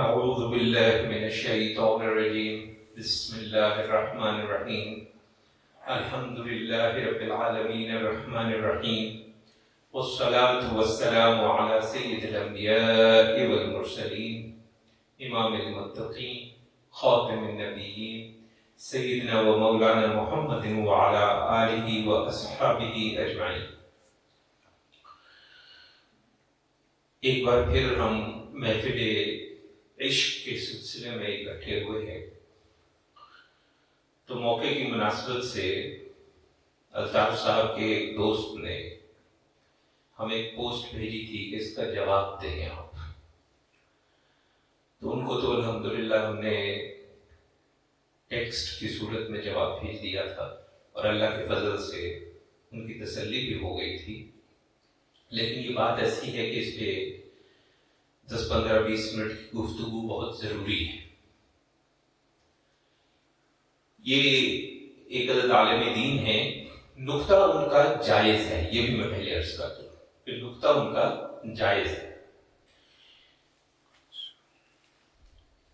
أعوذ بالله من الشيطان الرجيم. بسم الله الرحمن الرحيم. الحمد لله رب العالمين الرحمن الرحيم. والصلاة والسلام على سيد الأنبياء والمرسلين. إمام المتقين، خاتم النبيين، سيدنا ومولانا محمد وعلى آله وأصحابه أجمعين. ایک بار پھر ہم محفل عشق کے سلسلے میں اکٹھے ہوئے ہیں۔ تو موقع کی مناسبت سے الطاف صاحب کے ایک دوست نے ہمیں ایک پوسٹ بھیجی تھی کہ اس کا جواب دیں آپ۔ تو ان کو تو الحمدللہ ہم نے ٹیکسٹ کی صورت میں جواب بھیج دیا تھا اور اللہ کے فضل سے ان کی تسلی بھی ہو گئی تھی۔ لیکن یہ بات ایسی ہے کہ اس پہ دس پندرہ بیس منٹ کی گفتگو بہت ضروری ہے۔ یہ ایک عدد عالم دین ہے۔ نقطہ ان کا جائز ہے، یہ بھی میں پہلے عرض کر دوں۔ کہ نقطہ ان کا جائز ہے۔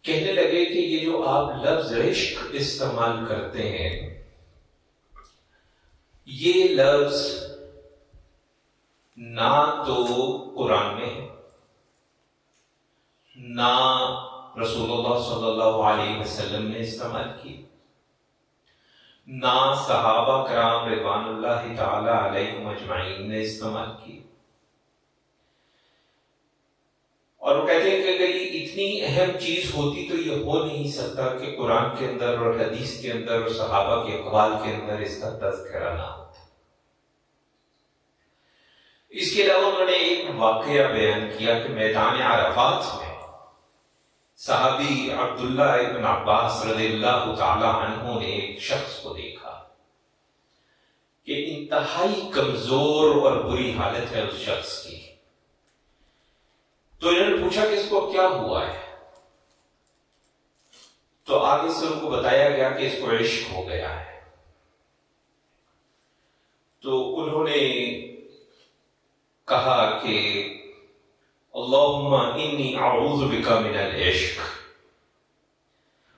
کہنے لگے کہ یہ جو آپ لفظ عشق استعمال کرتے ہیں، یہ لفظ نہ تو قرآن میں ہے۔ نہ رسول اللہ صلی اللہ علیہ وسلم نے استعمال کی۔ نہ صحابہ کرام رضوان اللہ تعالی علیہ مجمعین نے استعمال کی۔ اور وہ کہتے ہیں کہ اگر یہ اتنی اہم چیز ہوتی تو یہ ہو نہیں سکتا کہ قرآن کے اندر اور حدیث کے اندر اور صحابہ کے اقوال کے اندر اس کا تذکرہ نہ ہوتا اس کے علاوہ انہوں نے ایک واقعہ بیان کیا کہ میدان عرفات میں صحابی عبداللہ ابن عباس رضی اللہ تعالی عنہ نے ایک شخص کو دیکھا کہ انتہائی کمزور اور بری حالت ہے اس شخص کی۔ تو انہوں نے پوچھا کہ اس کو کیا ہوا ہے؟ تو آگے سے ان کو بتایا گیا کہ اس کو عشق ہو گیا ہے۔ تو انہوں نے کہا کہ اللہم انی اعوذ بکا من العشق۔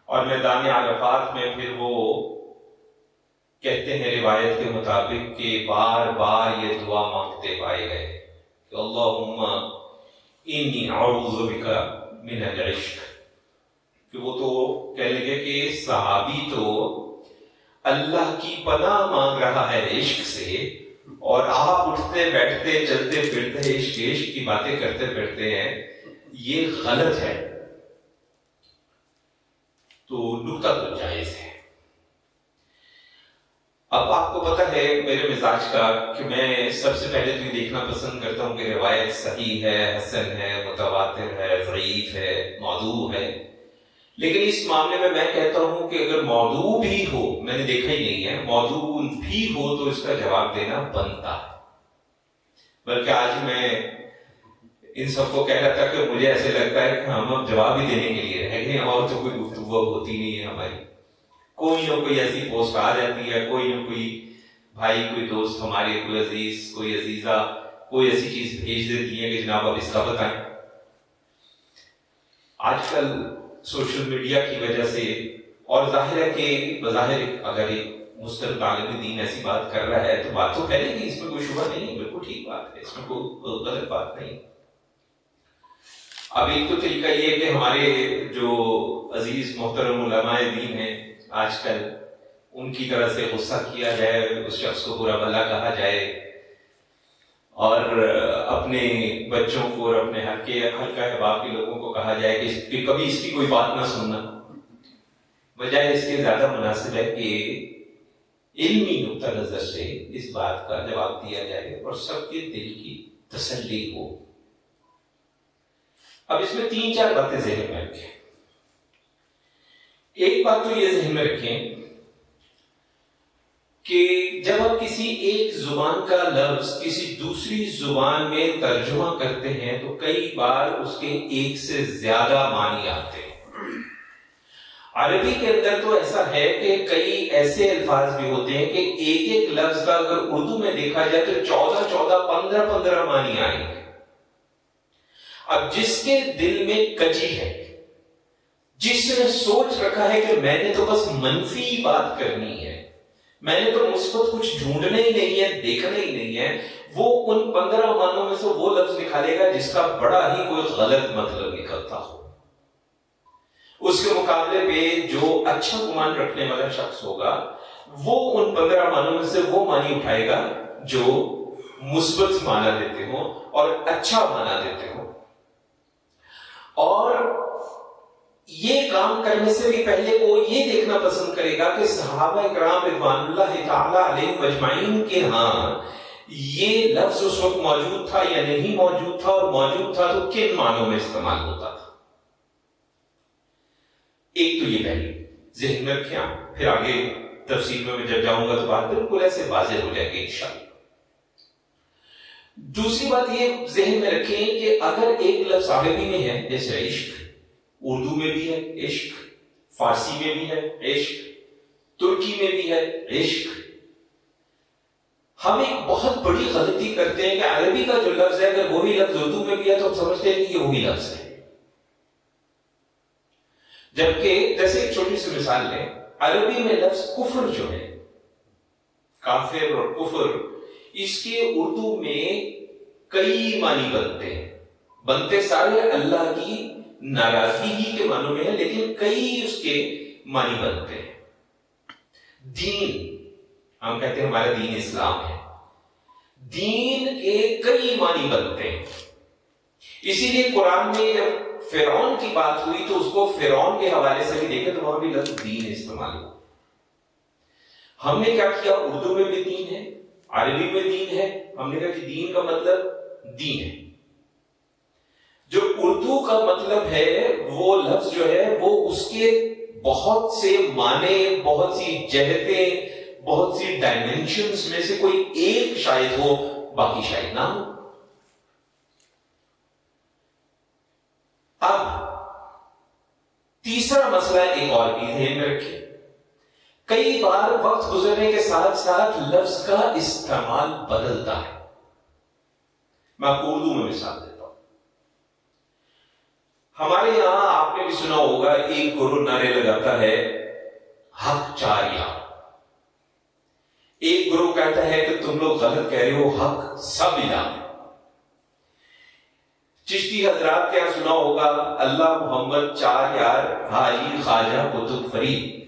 اور میدان عرفات میں پھر وہ کہتے ہیں روایت کے مطابق کہ بار بار یہ دعا مانگتے پائے گئے کہ اللہم انی اعوذ بکا من العشق۔ کہ وہ تو کہہ لگے کہ صحابی تو اللہ کی پناہ مانگ رہا ہے عشق سے۔ اور آپ اٹھتے، بیٹھتے، چلتے پھرتے عشق عشق کی باتیں کرتے پھرتے ہیں، یہ غلط ہے۔ تو نکتا تو جائز ہے۔ اب آپ کو پتا ہے، میرے مزاج کا، کہ میں سب سے پہلے تو یہ دیکھنا پسند کرتا ہوں کہ روایت صحیح ہے، حسن ہے، متواتر ہے، ضعیف ہے موضوع ہے۔ لیکن اس معاملے میں میں کہتا ہوں کہ اگر موضوع بھی ہو، میں نے دیکھا ہی نہیں ہے، موضوع بھی ہو تو اس کا جواب دینا بنتا۔ ہے بلکہ آج میں ان سب کو کہہ رہا تھا کہ مجھے ایسے لگتا ہے کہ ہم اب جواب ہی دینے کے لیے رہ گئے اور تو کوئی گفتگو ہوتی نہیں ہے ہماری۔ کوئی نہ کوئی ایسی پوسٹ آ جاتی ہے، کوئی نہ کوئی بھائی، کوئی دوست ہمارے، کوئی عزیز، کوئی عزیزہ، کوئی ایسی چیز بھیج دیتی ہے کہ جناب اب اس کا بتائیں۔ آج کل سوشل میڈیا کی وجہ سے اور ظاہر ہے کہ بظاہر اگر ایک مستقل طالب دین ایسی بات کر رہا ہے تو بات تو پہلے گی اس میں کوئی شبہ نہیں بالکل ٹھیک بات ہے، اس میں کوئی غلط بات نہیں۔ اب ایک تو طریقہ یہ کہ ہمارے جو عزیز محترم علماء دین ہیں، آج کل ان کی طرح سے غصہ کیا جائے، اس شخص کو برا بھلا کہا جائے۔ اور اپنے بچوں کو اور اپنے ہلکے ہلکا احباب کے لوگوں کو کہا جائے کہ کبھی اس کی کوئی بات نہ سننا۔ بجائے اس کے زیادہ مناسب ہے کہ علمی نقطہ نظر سے اس بات کا جواب دیا جائے اور سب کے دل کی تسلی ہو۔ اب اس میں تین چار باتیں ذہن میں رکھیں۔ ایک بات تو یہ ذہن میں رکھیں کہ جب آپ کسی ایک زبان کا لفظ کسی دوسری زبان میں ترجمہ کرتے ہیں تو کئی بار اس کے ایک سے زیادہ معنی آتے ہیں۔ عربی کے اندر تو ایسا ہے کہ کئی ایسے الفاظ بھی ہوتے ہیں کہ ایک ایک لفظ کا اگر اردو میں دیکھا جائے تو چودہ چودہ پندرہ پندرہ معنی آئیں گے اب جس کے دل میں کجی ہے، جس نے سوچ رکھا ہے کہ میں نے تو بس منفی بات کرنی ہے میں نے تو مثبت کچھ ڈھونڈنا ہی نہیں ہے دیکھنا ہی نہیں ہے۔ وہ ان پندرہ مانوں میں سے وہ لفظ نکالے گا جس کا بڑا ہی کوئی غلط مطلب نکلتا ہو۔ اس کے مقابلے پہ جو اچھا گمان رکھنے والا شخص ہوگا، وہ ان پندرہ مانوں میں سے وہ مانی اٹھائے گا جو مثبت مانا دیتے ہوں اور اچھا مانا دیتے ہوں۔ اور یہ کام کرنے سے بھی پہلے وہ یہ دیکھنا پسند کرے گا کہ صحابہ اکرام رضوان اللہ تعالی علیہ مجمعین کے ہاں یہ لفظ اس وقت موجود تھا یا نہیں موجود تھا اور موجود تھا تو کن معنوں میں استعمال ہوتا تھا؟ ایک تو یہ پہلی ذہن میں رکھیں پھر آگے تفصیل میں میں جب جاؤں گا تو بات بالکل ایسے واضح ہو جائے گی انشاءاللہ۔ دوسری بات یہ، ذہن میں رکھیں کہ اگر ایک لفظ عربی میں ہے، جیسے عشق اردو میں بھی ہے، عشق، فارسی میں بھی ہے، عشق، ترکی میں بھی ہے، عشق۔ ہم ایک بہت بڑی غلطی کرتے ہیں کہ عربی کا جو لفظ ہے، اگر وہی لفظ اردو میں بھی ہے تو ہم سمجھتے ہیں کہ یہ وہی لفظ ہے۔ جبکہ جیسے ایک چھوٹی سی مثال لیں، عربی میں لفظ کفر جو ہے، کافر اور کفر، اس کے اردو میں کئی معنی بنتے ہیں۔ بنتے سارے اللہ کی ناراضگی ہی کے معنوں میں ہیں لیکن کئی اس کے معنی بنتے ہیں۔ دین، ہم کہتے ہیں ہمارا دین اسلام ہے۔ دین کے کئی معنی بنتے ہیں۔ اسی لیے قرآن میں جب فرعون کی بات ہوئی تو اس کو فرعون کے حوالے سے بھی دیکھے تو وہاں بھی لفظ دین استعمال ہو ہم نے کیا کیا؟ اردو میں بھی دین ہے، عربی میں دین ہے۔ ہم نے کہا کہ دین کا مطلب دین ہے۔ اردو کا مطلب ہے، وہ لفظ جو ہے، وہ اس کے بہت سے معنی، بہت سی جہتیں، بہت سی ڈائمینشنز میں سے کوئی ایک شاید ہو، باقی شاید نہ ہو۔ اب، تیسرا مسئلہ ایک اور بھی ذہن میں رکھے کئی بار وقت گزرنے کے ساتھ ساتھ لفظ کا استعمال بدلتا ہے۔ میں آپ کو اردو میں مثال دیتا ہوں۔ ہمارے یہاں آپ نے بھی سنا ہوگا، ایک گرو نعرے لگاتا ہے حق چار یا ایک گروہ کہتا ہے کہ تم لوگ غلط کہہ رہے ہو، حق سب یاد چشتی حضرات کیا سنا ہوگا، اللہ محمد چار یار حاجی خواجہ قطب فرید۔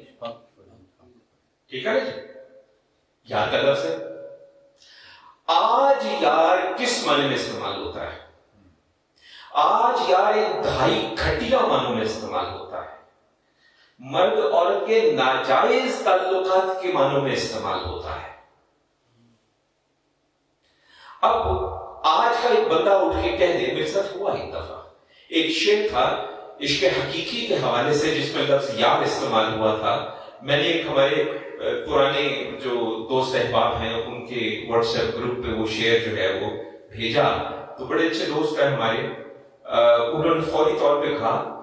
ٹھیک ہے جی؟ یار کا لفظ ہے۔ آج یار کس معنی میں استعمال ہوتا ہے؟ آج یار ایک دھائی کھٹیا معنوں میں استعمال ہوتا ہے۔ مرد عورت کے ناجائز تعلقات کے معنوں میں استعمال ہوتا ہے۔ اب آج کا ایک بندہ اٹھ کے کہہ دے، میرے ساتھ ہوا ایک دفعہ۔ ایک شعر تھا، عشق حقیقی کے حوالے سے جس میں لفظ یاد استعمال ہوا تھا۔ میں نے ایک ہمارے پرانے جو دوست احباب ہیں، ان کے واٹس ایپ گروپ پہ وہ شعر جو ہے وہ بھیجا۔ تو بڑے اچھے دوست ہیں ہمارے۔ انہوں نے فوری طور پہ کہا،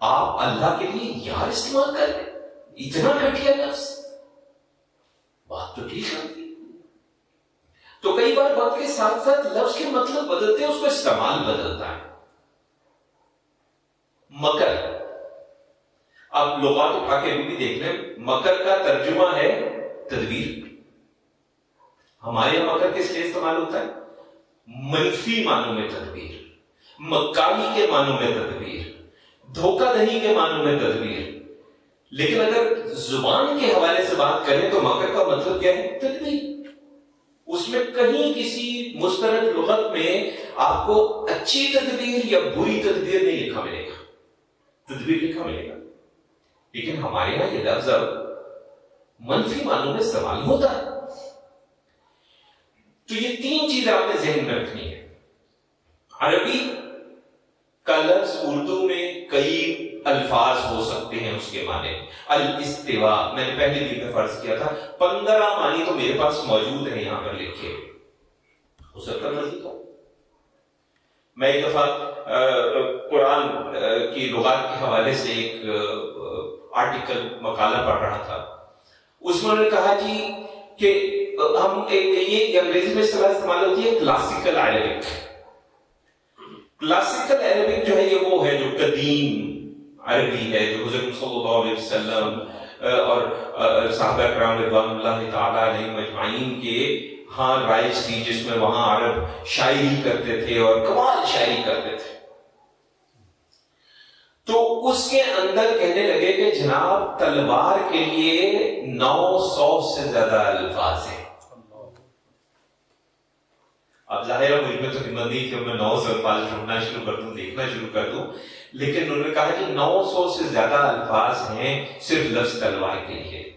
آپ اللہ کے لیے یار استعمال کر رہے اتنا گھٹیا لفظ۔ بات تو ٹھیک ہے۔ تو کئی بار وقت کے ساتھ ساتھ لفظ کے مطلب بدلتے ہیں، اس کو استعمال بدلتا ہے۔ مکر۔ آپ لغات اٹھا کے بھی دیکھ لیں۔ مکر کا ترجمہ ہے تدبیر۔ ہمارے یہاں مکر کس لیے استعمال ہوتا ہے؟ منفی معنوں میں تدبیر۔ مکائی کے معنوں میں تدبیر، دھوکہ دہی کے معنوں میں تدبیر۔ لیکن اگر زبان کے حوالے سے بات کریں تو مکر کا مطلب کیا ہے؟ تدبیر۔ اس میں کہیں کسی مسترد لغت میں آپ کو اچھی تدبیر یا بری تدبیر نہیں لکھا ملے گا۔ تدبیر لکھا ملے گا۔ لیکن ہمارے یہاں یہ لفظ اب منفی معنوں میں استعمال ہوتا ہے۔ تو یہ تین چیزیں آپ نے ذہن میں رکھنی ہے عربی کا لفظ اردو میں کئی الفاظ ہو سکتے ہیں اس کے معنی الاستوا میں نے پہلے دن میں فرض کیا تھا۔ پندرہ معنی تو میرے پاس موجود ہیں یہاں پر لکھے۔ ہو سکتا مزید ہو۔ میں ایک دفعہ قرآن کی لغات کے حوالے سے ایک آرٹیکل، مقالہ پڑھ رہا تھا۔ اس میں نے کہا جی کہ ہم، یہ انگریزی میں استعمال ہوتی ہے کلاسیکل عربک۔ کلاسیکل عربک جو ہے یہ وہ ہے جو قدیم عربی ہے، جو حضرت صلی اللہ علیہ وسلم اور صحابہ کرام رضوان اللہ تعالیٰ علیہ مجمعین کے ہاں رائج تھی جس میں وہاں عرب شاعری کرتے تھے اور کمال شاعری کرتے تھے۔ تو اس کے اندر کہنے لگے کہ جناب تلوار کے لیے نو سو سے زیادہ الفاظ ہیں۔ اب ظاہر ہے مجھ میں تو ہمت نہیں کہ میں نو سو الفاظ ڈھونڈنا شروع کر دوں دیکھنا شروع کر دوں۔ لیکن انہوں نے کہا کہ نو سو سے زیادہ الفاظ ہیں صرف لفظ تلوار کے لیے۔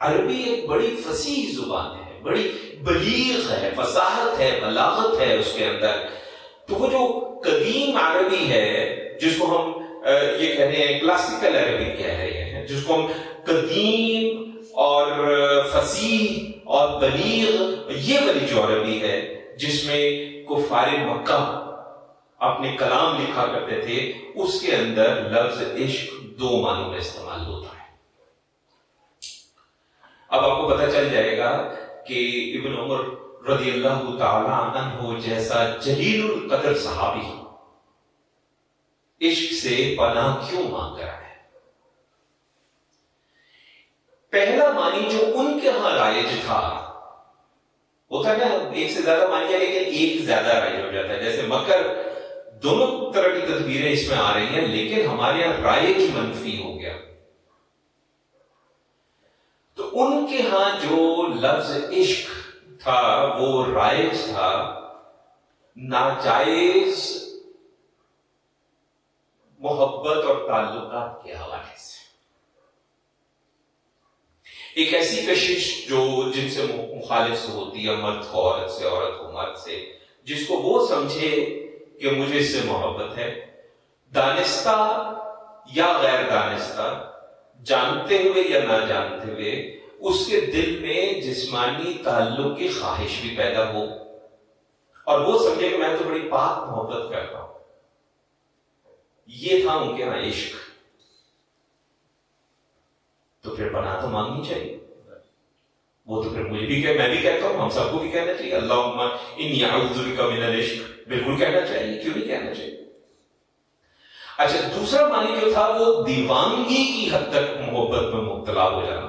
عربی ایک بڑی فصیح زبان ہے، بڑی بلیغ ہے، فصاحت ہے، بلاغت ہے اس کے اندر۔ تو وہ جو قدیم عربی ہے، جس کو ہم یہ کہتے ہیں کلاسیکل عربی کہہ رہے ہیں، جس کو ہم قدیم اور فصیح اور بلیغ یہ والی جو عربی ہے، جس میں کفار مکہ اپنے کلام لکھا کرتے تھے، اس کے اندر لفظ عشق دو معنوں میں استعمال ہوتا ہے۔ اب آپ کو پتہ چل جائے گا کہ ابن عمر رضی اللہ تعالی عنہ جیسا جلیل القدر صحابی، عشق سے پناہ کیوں مانگ رہا ہے؟ پہلا معنی جو ان کے ہاں رائج تھا ہوتا ہے نا ایک سے زیادہ مانی ہے، لیکن ایک زیادہ رائج ہو جاتا ہے۔ جیسے مکر دونوں طرح کی تصویریں اس میں آ رہی ہیں، لیکن ہمارے یہاں رائج منفی ہو گیا۔ تو ان کے ہاں جو لفظ عشق تھا، وہ رائج تھا، ناجائز محبت اور تعلقات کے حوالے سے۔ ایک ایسی کشش جو جن سے مخالف سے ہوتی ہے، مرد ہو عورت سے، عورت ہو مرد سے، جس کو وہ سمجھے کہ مجھے اس سے محبت ہے۔ دانستہ یا غیر دانستہ، جانتے ہوئے یا نہ جانتے ہوئے، اس کے دل میں جسمانی تعلق کی خواہش بھی پیدا ہو۔ اور وہ سمجھے کہ میں تو بڑی پاک محبت کرتا ہوں۔ یہ تھا ان کے یہاں عشق۔ تو پھر بنا تو مانگنی چاہیے۔ وہ تو پھر مجھے بھی کہ میں بھی کہتا ہوں، ہم سب کو بھی کہنا چاہیے۔ اللہ ان کا من العشق۔ بالکل کہنا چاہیے، کیوں نہیں کہنا چاہیے؟ اچھا دوسرا معنی جو تھا، وہ دیوانگی کی حد تک محبت میں مبتلا ہو جانا۔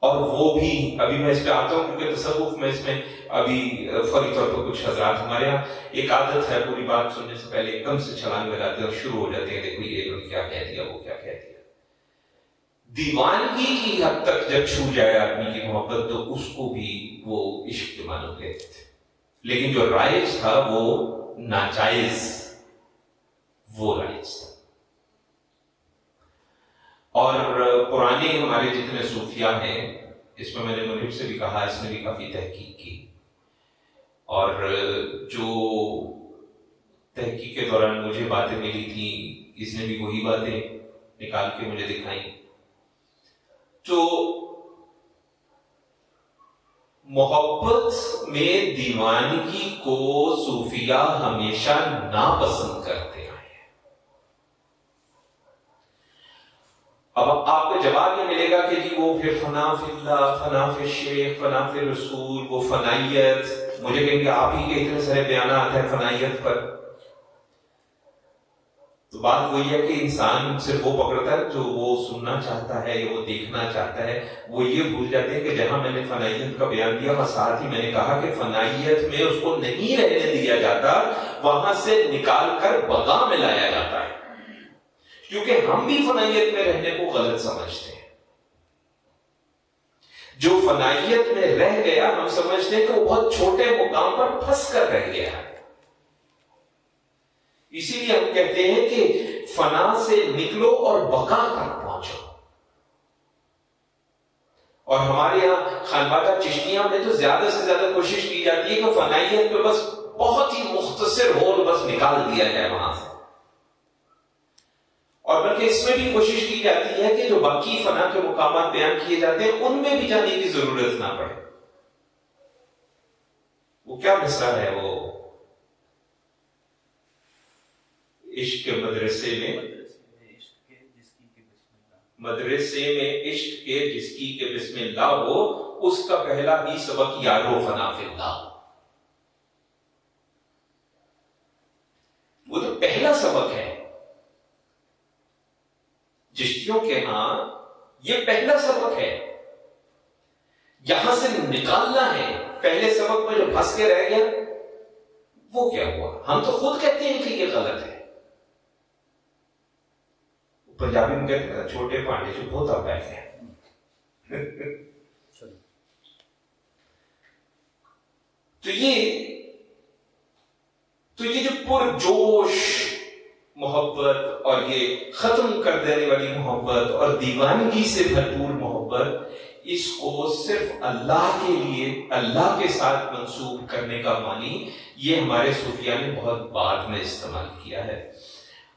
اور وہ بھی، ابھی میں اس پہ آتا ہوں، کیونکہ تصوف میں اس میں ابھی فوری طور پر کچھ حضرات ہمارے یہاں، ایک عادت ہے پوری بات سننے سے پہلے، ایک دم سے چھلانگ لگاتے ہیں اور شروع ہو جاتے ہیں، دیکھو یہ کیا کہہ دیا، وہ کیا کہہ دیا۔ دیوانگی کی حد تک جب چھو جائے آدمی کی محبت، تو اس کو بھی وہ عشق کے معنی لیتے تھے۔ لیکن جو رائج تھا وہ ناجائز، وہ رائج تھا۔ اور پرانے ہمارے جتنے صوفیاء ہیں، اس میں میں نے منحب سے بھی کہا، اس نے بھی کافی تحقیق کی۔ اور جو تحقیق کے دوران مجھے باتیں ملی تھی اس نے بھی وہی باتیں نکال کے مجھے دکھائیں۔ تو محبت میں دیوانگی کو صوفیہ ہمیشہ ناپسند کرتے آئے ہیں۔ اب آپ کو جواب یہ ملے گا کہ جی وہ پھر فنا فی اللہ، فنا فی شیخ فنا فی رسول وہ فنائیت، مجھے کہیں گے آپ ہی کے اتنے سارے بیانات ہیں فنائیت پر۔ تو بات وہی ہے کہ انسان صرف وہ پکڑتا ہے جو وہ سننا چاہتا ہے یا وہ دیکھنا چاہتا ہے، وہ یہ بھول جاتے ہیں کہ جہاں میں نے فنائیت کا بیان دیا، اور ساتھ ہی میں نے کہا کہ فنائیت میں اس کو نہیں رہنے دیا جاتا، وہاں سے نکال کر بغا میں لایا جاتا ہے۔ کیونکہ ہم بھی فنائیت میں رہنے کو غلط سمجھتے ہیں۔ جو فنائیت میں رہ گیا، ہم سمجھتے ہیں کہ وہ بہت چھوٹے مقام پر پھنس کر رہ گیا ہے۔ اسی لیے ہم کہتے ہیں کہ فنا سے نکلو اور بقا تک پہنچو۔ اور ہمارے یہاں خانبادہ چشتیاں میں تو زیادہ سے زیادہ کوشش کی جاتی ہے کہ فنائیت پہ بس بہت ہی مختصر ہول بس نکال دیا جائے وہاں سے۔ اور بلکہ اس میں بھی کوشش کی جاتی ہے کہ جو باقی فنا کے مقامات بیان کیے جاتے ہیں، ان میں بھی جانے کی ضرورت نہ پڑے۔ وہ کیا مثال ہے وہ؟ عشق کے مدرسے میں. مدرسے میں عشق کے جس کی کے بسم اللہ ہو، اس کا پہلا ہی سبق یارو فنا فی اللہ. وہ تو پہلا سبق ہے. چشتیوں کے ہاں یہ پہلا سبق ہے. یہاں سے نکالنا ہے. پہلے سبق میں جو پھنس کے رہ گیا، وہ کیا ہوا؟ ہم تو خود کہتے ہیں کہ یہ غلط ہے. پنجابی میں کہتے ہیں چھوٹے پانڈے جو بہت آپ بیٹھے ہیں۔ تو یہ تو یہ جو پرجوش محبت اور یہ ختم کر دینے والی محبت اور دیوانگی سے بھرپور محبت اس کو صرف اللہ کے لیے اللہ کے ساتھ منسوخ کرنے کا معنی یہ ہمارے صوفیہ نے بہت بعد میں استعمال کیا ہے۔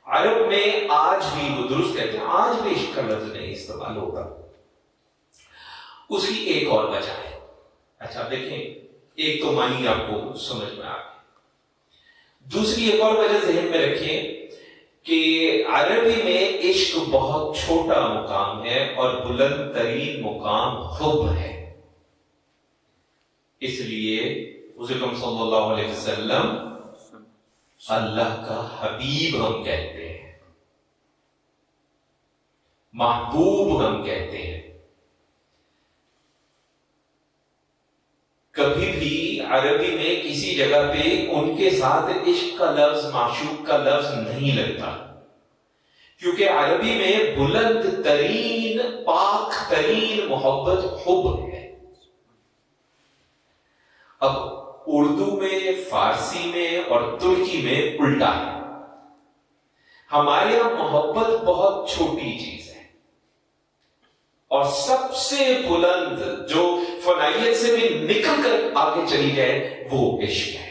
عرب میں آج بھی وہ درست کہتے ہیں آج بھی عشق کا لفظ نہیں استعمال ہوتا۔ اس کی ایک اور وجہ ہے۔ اچھا دیکھیں، ایک تو مانی آپ کو سمجھ میں آ گئی دوسری ایک اور وجہ ذہن میں رکھیں کہ عربی میں عشق بہت چھوٹا مقام ہے اور بلند ترین مقام حب ہے۔ اس لیے حضرت صلی اللہ علیہ وسلم اللہ کا حبیب ہم کہتے ہیں۔ محبوب ہم کہتے ہیں۔ کبھی بھی عربی میں کسی جگہ پہ ان کے ساتھ عشق کا لفظ، معشوق کا لفظ نہیں لگتا۔ کیونکہ عربی میں بلند ترین، پاک ترین محبت حب ہے۔ اب اردو میں، فارسی میں اور ترکی میں الٹا ہے۔ ہمارے یہاں محبت بہت چھوٹی چیز ہے۔ اور سب سے بلند جو فنائیت سے بھی نکل کر آگے چلی جائے، وہ عشق ہے۔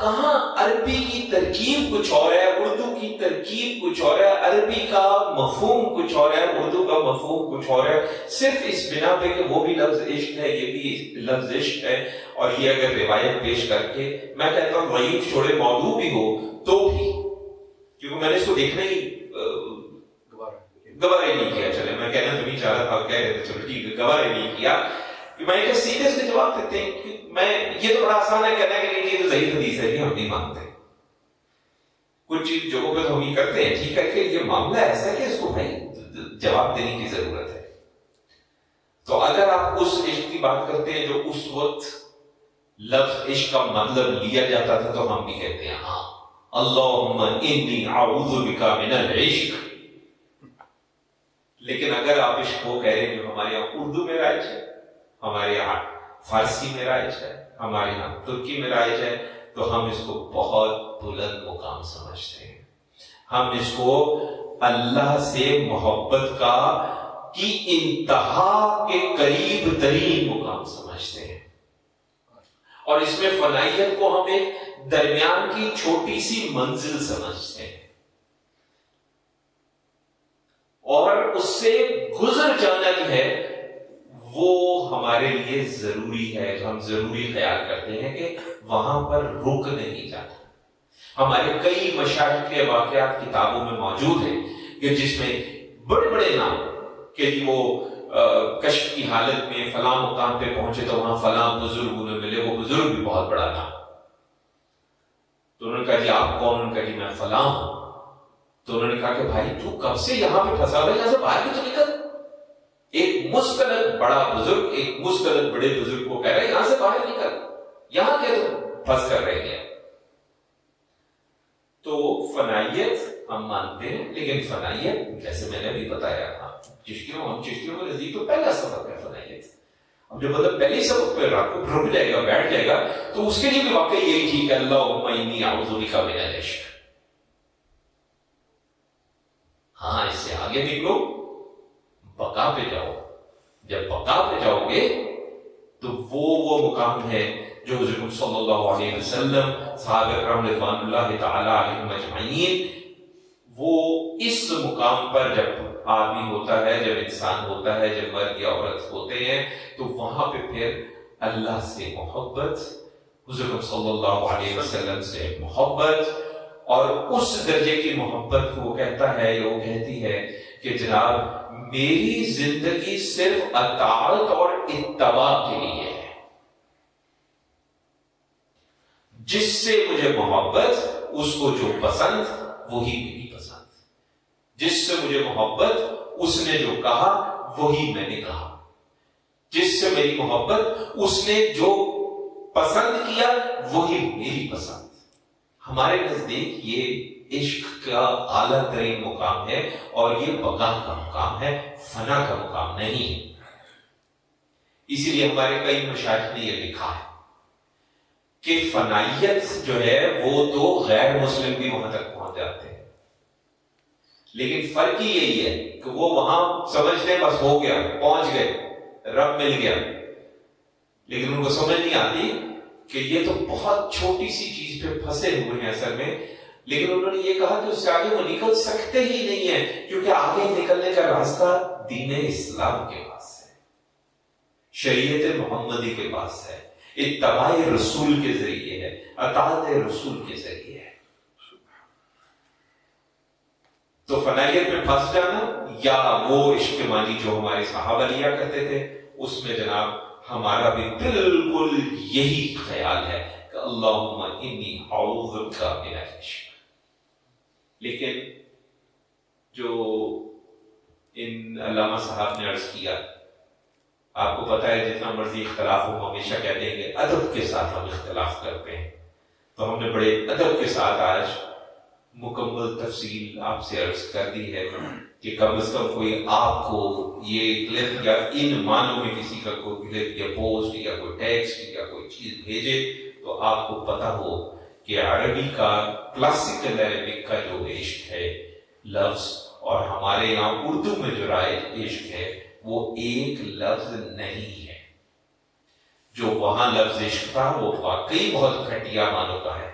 کہاں عربی کی ترکیب کچھ اور ہے اردو کی ترکیب کچھ اور ہے عربی کا مفہوم کچھ اور ہے اردو کا مفہوم کچھ اور ہے۔ صرف اس بنا پہ کہ وہ بھی لفظ عشق ہے یہ بھی لفظ عشق ہے۔ اور یہ اگر روایت پیش کر کے میں کہتا ہوں ضعیف چھوڑے موضوع بھی ہو تو بھی کیونکہ میں نے اس کو دیکھنا ہی گوارے نہیں کیا۔ چلے میں کہنا تمہیں چاہ رہا تھا کہہ رہے تھے چلو ٹھیک ہے گوارے نہیں کیا۔ میں کہ سیدھے سے جواب دیتے ہیں کہ میں یہ تو بڑا آسان ہے کہنا کہ نہیں یہ تو صحیح حدیث ہے کہ ہم نہیں مانتے۔ کچھ چیز جگہوں پہ ہم یہ کرتے ہیں، ٹھیک ہے کہ یہ معاملہ ایسا ہے کہ اس کو بھائی جواب دینے کی ضرورت ہے۔ تو اگر آپ اس عشق کی بات کرتے ہیں جو اس وقت لفظ عشق کا مطلب لیا جاتا تھا، تو ہم بھی کہتے ہیں ہاں اللہم انی اعوذ بکا من العشق۔ لیکن اگر آپ عشق کو کہہ رہے ہیں جو ہمارے یہاں اردو میں رائج ہے ہمارے یہاں فارسی میں رائج ہے، ہمارے یہاں ترکی میں رائج ہے، تو ہم اس کو بہت بلند مقام سمجھتے ہیں۔ ہم اس کو اللہ سے محبت کا کی انتہا کے قریب ترین مقام سمجھتے ہیں۔ اور اس میں فنائیت کو ہم ایک درمیان کی چھوٹی سی منزل سمجھتے ہیں۔ اور اس سے گزر جانا جو ہے وہ ہمارے لیے ضروری ہے جو ہم ضروری خیال کرتے ہیں کہ وہاں پر رک نہیں جاتا۔ ہمارے کئی مشاہد کے واقعات کتابوں میں موجود ہیں کہ جس میں بڑے بڑے نام کہ وہ کشف کی حالت میں فلاں مقام پہ پہنچے تو وہاں فلاں بزرگ انہیں ملے، وہ بزرگ بھی بہت بڑا تھا۔ تو انہوں نے کہا جی آپ کون؟ انہوں نے کہا جی میں فلاں ہوں۔ تو انہوں نے کہا کہ، بھائی، تو کب سے یہاں پہ پھنسا ہوا یہاں سے باہر بھی تو نکل۔ ایک مستند بڑا بزرگ، ایک مستند بڑے بزرگ کو کہہ رہے ہیں یہاں سے باہر نکل۔ یہاں کے تو پھنس کر رہے ہیں۔ تو فنائیت ہم مانتے ہیں، لیکن فنائیت جیسے میں نے بھی بتایا تھا چشتیوں، ہم چشتیوں کے نزدیک تو پہلا سبق ہے فنائیت۔ اب جب مطلب پہلی سبق پہ رک جائے گا، بیٹھ جائے گا، تو اس کے لیے بھی واقعی یہی تھی کہ اللہ انی اعوذ بک من العشق۔ ہاں اس سے آگے نکلو، بقا پہ جاؤ۔ جب بقا پہ جاؤ گے تو وہ وہ مقام ہے جو حضرت صلی اللہ علیہ وسلم صحابہ اکرام رضوان اللہ تعالی علیہ مجمعین وہ اس مقام پر جب آدمی ہوتا ہے جب انسان ہوتا ہے جب مرد یا عورت ہوتے ہیں تو وہاں پہ پھر اللہ سے محبت حضرت صلی اللہ علیہ وسلم سے محبت اور اس درجے کی محبت وہ کہتا ہے یا وہ کہتی ہے کہ جناب میری زندگی صرف اطاعت اور اتباع کے لیے ہے۔ جس سے مجھے محبت، اس کو جو پسند، وہی میری پسند۔ جس سے مجھے محبت، اس نے جو کہا، وہی میں نے کہا۔ جس سے میری محبت، اس نے جو پسند کیا، وہی میری پسند۔ ہمارے نزدیک یہ عشق کا اعلیٰ ترین مقام ہے اور یہ بقا کا مقام ہے، فنا کا مقام نہیں ہے۔ اسی لیے ہمارے کئی مشاہد نے یہ لکھا ہے کہ فنائیت جو ہے وہ تو غیر مسلم بھی وہاں تک پہنچ جاتے ہیں۔ لیکن فرق ہی یہی ہے کہ وہ وہاں سمجھتے بس ہو گیا، پہنچ گئے، رب مل گیا۔ لیکن ان کو سمجھ نہیں آتی کہ یہ تو بہت چھوٹی سی چیز پہ پھنسے ہوئے ہیں اصل میں۔ لیکن انہوں نے یہ کہا کہ اس سے آگے وہ نکل سکتے ہی نہیں ہیں، کیونکہ آگے نکلنے کا راستہ دین اسلام کے پاس ہے۔ شریعت محمدی کے پاس ہے۔ اتباع رسول کے ذریعے ہے، اطاعت رسول کے ذریعے ہے۔ تو فنائیت میں پھنس جانا یا وہ عشق مانی جو ہمارے صحابہ لیا کرتے تھے، اس میں جناب ہمارا بھی بالکل یہی خیال ہے کہ اللہ انی اعوذ کا میرا لیکن جو ان علامہ صاحب نے عرض کیا، آپ کو پتا ہے جتنا مرضی اختلاف ہو ہمیشہ کہتے ہیں کہ ادب کے ساتھ ہم اختلاف کرتے ہیں۔ تو ہم نے بڑے ادب کے ساتھ آج مکمل تفصیل آپ سے عرض کر دی ہے کہ کم از کم کوئی آپ کو یہ کلپ یا ان معنوں میں کسی کا کوئی کلپ یا پوسٹ یا کوئی ٹیکسٹ یا کوئی چیز بھیجے تو آپ کو پتا ہو کہ عربی کا کلاسیکل عربک کا جو عشق ہے، لفظ، اور ہمارے یہاں اردو میں جو رائے عشق ہے، وہ ایک لفظ نہیں ہے۔ جو وہاں لفظ عشق تھا، وہ واقعی بہت گھٹیا مانو کا ہے۔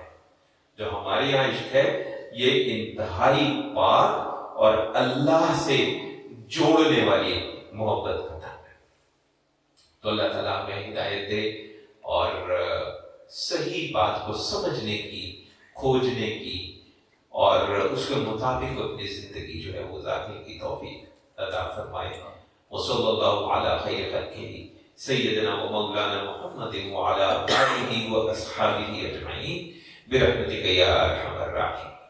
جو ہمارے یہاں عشق ہے، یہ انتہائی پاک اور اللہ سے جوڑنے والی محبت کا نام ہے تو اللہ تعالیٰ ہمیں ہدایت دے اور صحیح بات کو سمجھنے کی، کھوجنے کی اور اس کے مطابق اپنی زندگی جو ہے وہ ذاتی کی توفیق ادا فرمائے۔ وصلى الله على خير خلقه سيدنا ومولانا محمد وعلى آله وأصحابه أجمعين برحمتك يا أرحم الراحمين